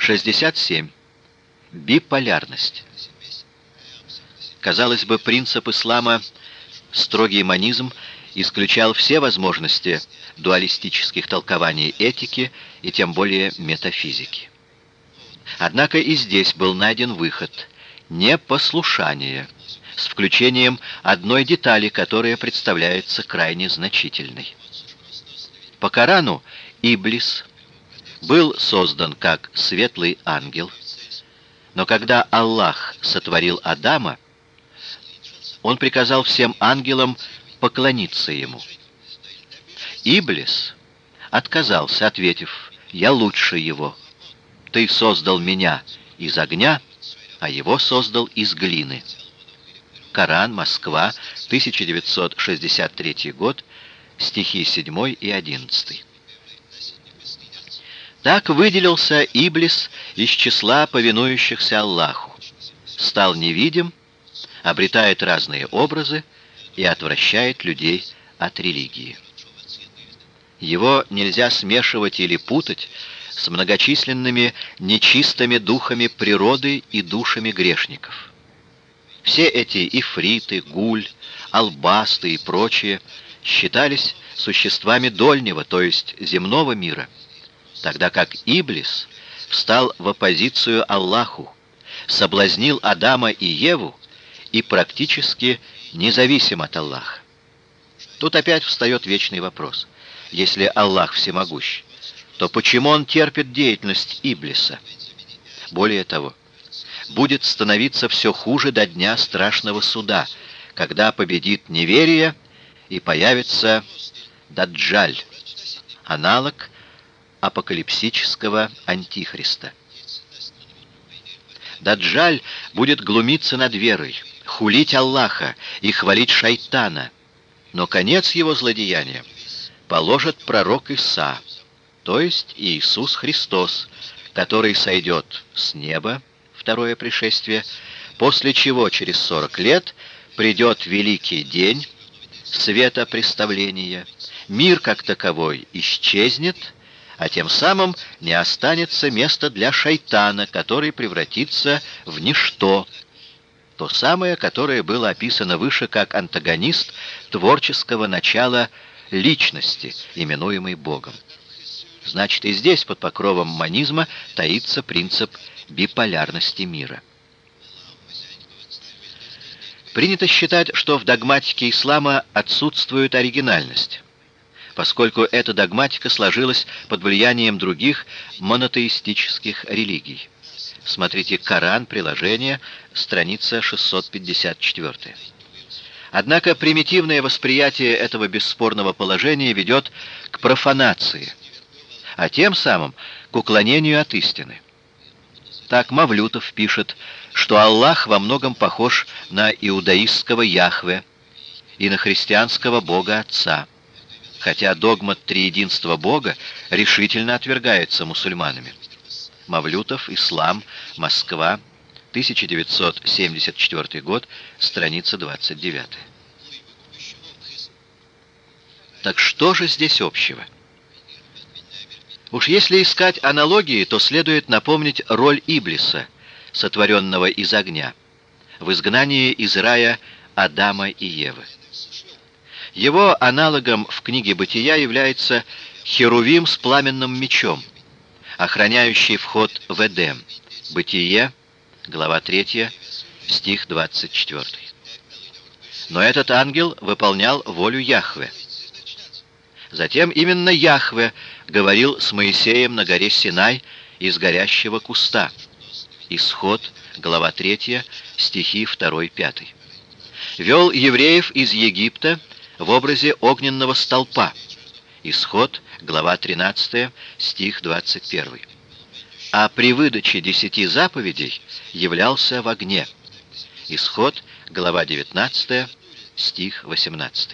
67. Биполярность. Казалось бы, принцип ислама «строгий манизм» исключал все возможности дуалистических толкований этики и тем более метафизики. Однако и здесь был найден выход – непослушание, с включением одной детали, которая представляется крайне значительной. По Корану Иблис был создан как светлый ангел, но когда Аллах сотворил Адама, он приказал всем ангелам поклониться ему. Иблис отказался, ответив, «Я лучше его. Ты создал меня из огня, а его создал из глины». Коран, Москва, 1963 год, стихи 7 и 11. Так выделился Иблис из числа повинующихся Аллаху, стал невидим, обретает разные образы и отвращает людей от религии. Его нельзя смешивать или путать с многочисленными нечистыми духами природы и душами грешников. Все эти ифриты, гуль, албасты и прочие считались существами дольнего, то есть земного мира – тогда как Иблис встал в оппозицию Аллаху, соблазнил Адама и Еву и практически независим от Аллаха. Тут опять встает вечный вопрос. Если Аллах всемогущ, то почему он терпит деятельность Иблиса? Более того, будет становиться все хуже до дня страшного суда, когда победит неверие и появится Даджаль, аналог апокалипсического антихриста. Даджаль будет глумиться над верой, хулить Аллаха и хвалить шайтана, но конец его злодеяния положит пророк Иса, то есть Иисус Христос, который сойдет с неба, второе пришествие, после чего через сорок лет придет великий день, света представления, мир как таковой исчезнет, а тем самым не останется места для шайтана, который превратится в ничто, то самое, которое было описано выше как антагонист творческого начала личности, именуемой Богом. Значит, и здесь под покровом манизма таится принцип биполярности мира. Принято считать, что в догматике ислама отсутствует оригинальность поскольку эта догматика сложилась под влиянием других монотеистических религий. Смотрите Коран, приложение, страница 654. Однако примитивное восприятие этого бесспорного положения ведет к профанации, а тем самым к уклонению от истины. Так Мавлютов пишет, что Аллах во многом похож на иудаистского Яхве и на христианского Бога Отца хотя догма триединства Бога решительно отвергается мусульманами. Мавлютов, Ислам, Москва, 1974 год, страница 29. Так что же здесь общего? Уж если искать аналогии, то следует напомнить роль Иблиса, сотворенного из огня, в изгнании из рая Адама и Евы. Его аналогом в книге «Бытия» является Херувим с пламенным мечом, охраняющий вход в Эдем. Бытие, глава 3, стих 24. Но этот ангел выполнял волю Яхве. Затем именно Яхве говорил с Моисеем на горе Синай из горящего куста. Исход, глава 3, стихи 2-5. Вел евреев из Египта в образе огненного столпа. Исход, глава 13, стих 21. А при выдаче десяти заповедей являлся в огне. Исход, глава 19, стих 18.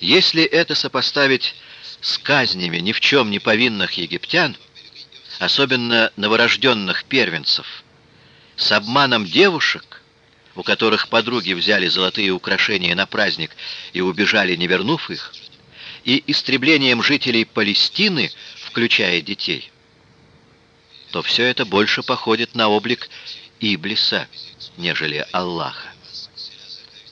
Если это сопоставить с казнями ни в чем не повинных египтян, особенно новорожденных первенцев, с обманом девушек, у которых подруги взяли золотые украшения на праздник и убежали, не вернув их, и истреблением жителей Палестины, включая детей, то все это больше походит на облик Иблиса, нежели Аллаха.